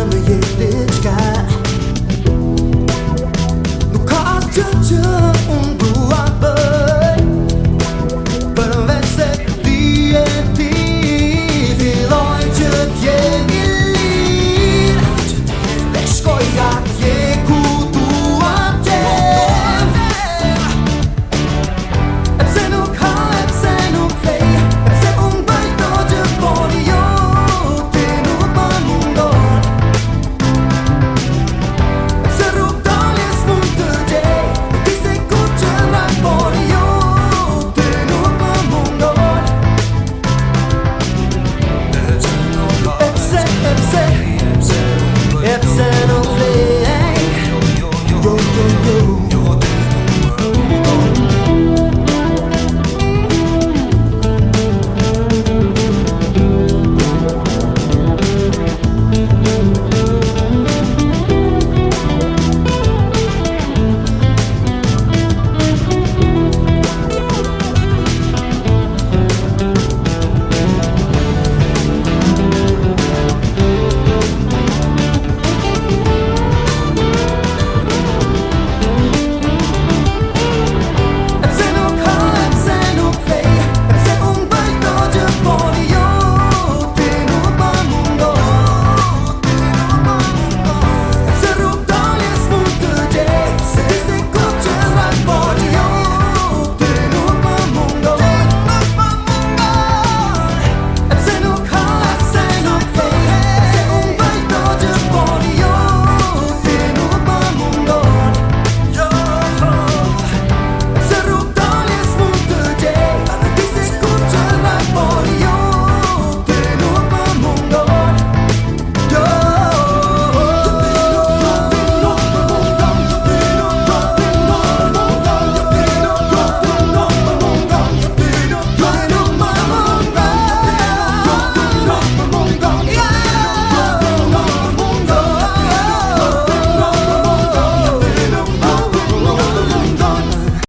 December, yeah.